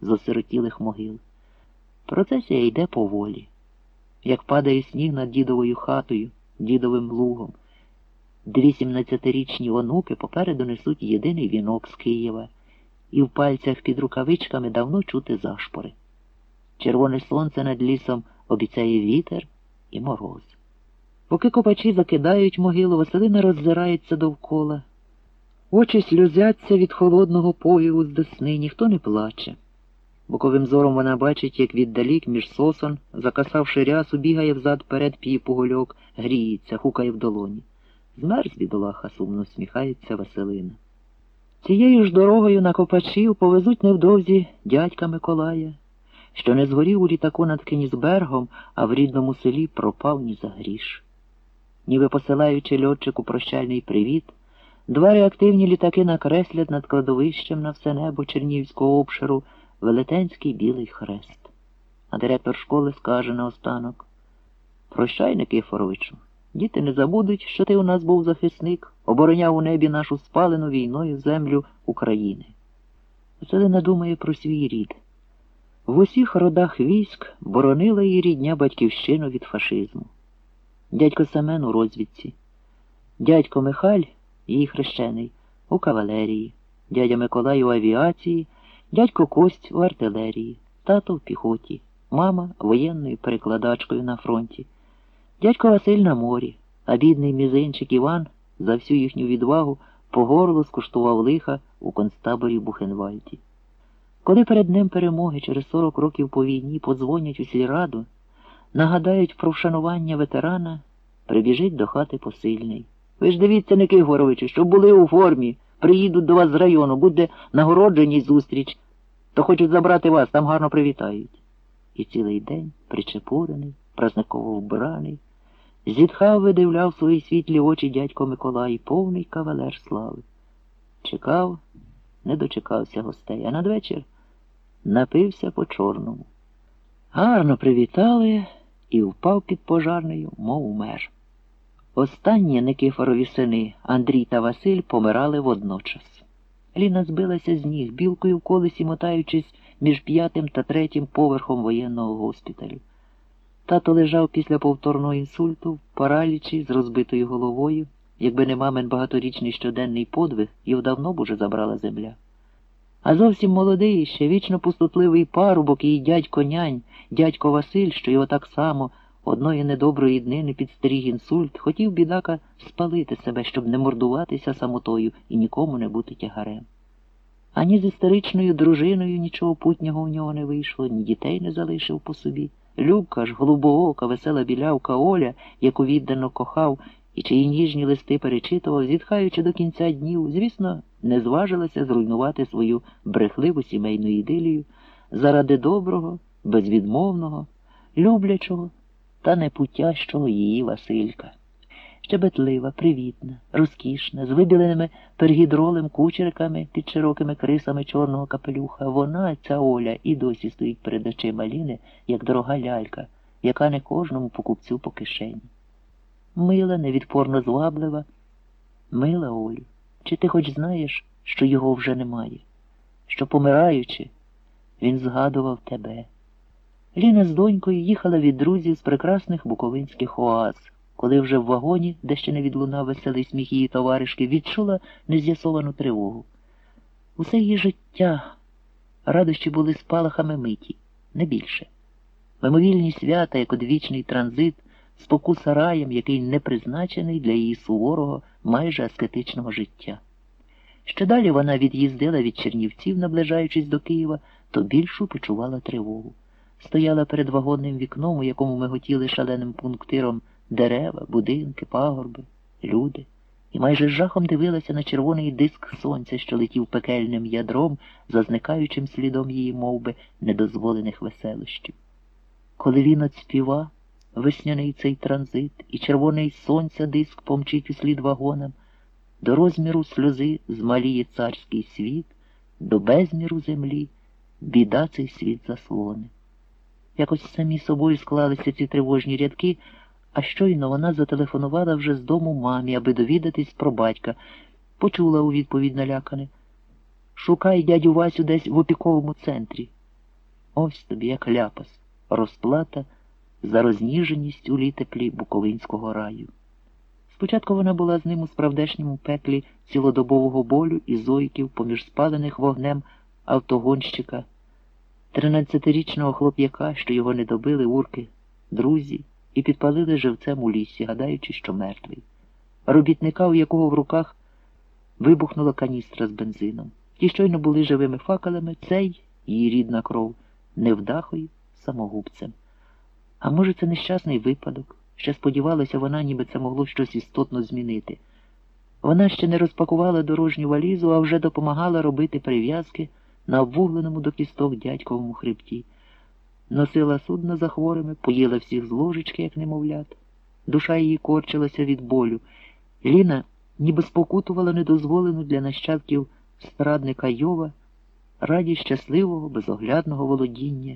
з осиротілих могил. Процесія йде поволі, як падає сніг над дідовою хатою, дідовим лугом. Дві сімнадцятирічні онуки попереду несуть єдиний вінок з Києва, і в пальцях під рукавичками давно чути зашпори. Червоне сонце над лісом обіцяє вітер і мороз. Поки копачі закидають могилу, Василина роззирається довкола. Очі сльозяться від холодного повіву з десни, ніхто не плаче. Боковим зором вона бачить, як віддалік між сосон, закасавши рясу, бігає взад перед п'є погольок, гріється, хукає в долоні. Змерз бідолаха, сумно сміхається Василина. Цією ж дорогою на копачів повезуть невдовзі дядька Миколая, що не згорів у літаку над Кенісбергом, а в рідному селі пропав ні за гріш. Ніби посилаючи льотчику прощальний привіт, два реактивні літаки накреслять над кладовищем на все небо Чернівського обширу велетенський білий хрест. А директор школи скаже наостанок Прощай, Никифоровичу, діти не забудуть, що ти у нас був захисник, обороняв у небі нашу спалену війною землю України. Василина думає про свій рід. В усіх родах військ боронила її рідня батьківщину від фашизму. Дядько Семен у розвідці, дядько Михаль, її хрещений, у кавалерії, дядя Миколай у авіації, дядько Кость у артилерії, тато в піхоті, мама воєнною перекладачкою на фронті, дядько Василь на морі, а бідний мізинчик Іван за всю їхню відвагу по горлу скуштував лиха у концтаборі Бухенвальді. Коли перед днем перемоги через 40 років по війні подзвонять у сільраду, нагадають про вшанування ветерана, прибіжить до хати посильний. Ви ж дивіться, Никифоровичу, щоб були у формі, приїдуть до вас з району, буде нагороджені зустріч, то хочуть забрати вас, там гарно привітають. І цілий день, причепурений, празниково вбраний, зітхав, видивляв свої світлі очі дядько Миколай, повний кавалер слави. Чекав, не дочекався гостей, а надвечір напився по чорному. Гарно привітали і впав під пожарнею, мов умер. Останні Никифорові сини Андрій та Василь помирали водночас. Ліна збилася з ніг, білкою в колесі мотаючись між п'ятим та третім поверхом воєнного госпіталю. Тато лежав після повторного інсульту, паралічі з розбитою головою. Якби не мамин багаторічний щоденний подвиг, його давно б уже забрала земля. А зовсім молодий, ще вічно пустотливий парубок і дядько нянь, дядько Василь, що його так само одної недоброї днини підстеріг інсульт, хотів бідака спалити себе, щоб не мордуватися самотою і нікому не бути тягарем. Ані з історичною дружиною нічого путнього в нього не вийшло, ні дітей не залишив по собі. Любка ж, голубоока, весела білявка Оля, яку віддано кохав, і чиї ніжні листи перечитував, зітхаючи до кінця днів, звісно, не зважилася зруйнувати свою брехливу сімейну ідилію заради доброго, безвідмовного, люблячого та непутящого її Василька. Щебетлива, привітна, розкішна, з вибіленими пергідролем кучериками під широкими крисами чорного капелюха, вона, ця Оля, і досі стоїть перед очима Ліни, як дорога лялька, яка не кожному покупцю по кишені. Мила, невідпорно зваблива. Мила Олю, чи ти хоч знаєш, що його вже немає, що, помираючи, він згадував тебе. Ліна з донькою їхала від друзів з прекрасних буковинських оаз, коли вже в вагоні, де ще не відлунав веселий сміх її товаришки, відчула нез'ясовану тривогу. Усе її життя радощі були спалахами миті, не більше. Мимовільні свята, як одвічний транзит, спокуса раєм, який не призначений для її суворого, майже аскетичного життя. Що далі вона від'їздила від Чернівців, наближаючись до Києва, то більшу почувала тривогу. Стояла перед вагонним вікном, у якому миготіли шаленим пунктиром дерева, будинки, пагорби, люди, і майже з жахом дивилася на червоний диск сонця, що летів пекельним ядром, за зникаючим слідом її мовби недозволених веселощів. Коли він отспіва, весняний цей транзит, і червоний сонця диск помчить услід вагонам, до розміру сльози змаліє царський світ, до безміру землі біда цей світ заслони. Якось самі собою склалися ці тривожні рядки, а щойно вона зателефонувала вже з дому мамі, аби довідатись про батька. Почула у відповідь налякане. Шукай дядю Васю десь в опіковому центрі. Ось тобі, як ляпас, розплата за розніженість у літеплі Буковинського раю. Спочатку вона була з ним у справдешньому пеклі цілодобового болю і зойків поміж спалених вогнем автогонщика, тринадцятирічного хлоп'яка, що його не добили урки, друзі, і підпалили живцем у лісі, гадаючи, що мертвий. Робітника, у якого в руках вибухнула каністра з бензином. Ті щойно були живими факелами, цей, її рідна кров, невдахою самогубцем. А може, це нещасний випадок? Ще сподівалася вона, ніби це могло щось істотно змінити. Вона ще не розпакувала дорожню валізу, а вже допомагала робити прив'язки на обвугленому до кісток дядьковому хребті. Носила судно за хворими, поїла всіх з ложечки, як немовлят. Душа її корчилася від болю. Ліна ніби спокутувала недозволену для нащадків страдника Йова раді щасливого, безоглядного володіння